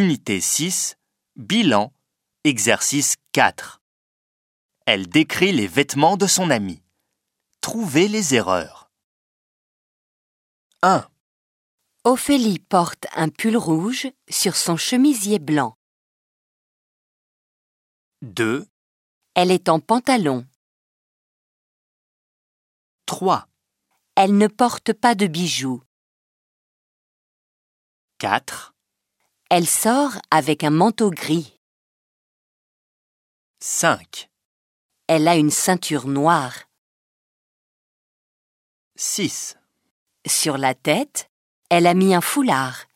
Unité 6, bilan, exercice 4. Elle décrit les vêtements de son ami. Trouvez les erreurs. 1, Ophélie porte un pull rouge sur son chemisier blanc. 2, Elle est en pantalon. 3, Elle ne porte pas de bijoux. 4, Elle sort avec un manteau gris. 5, Elle a une ceinture noire. 6, Sur la tête, elle a mis un foulard.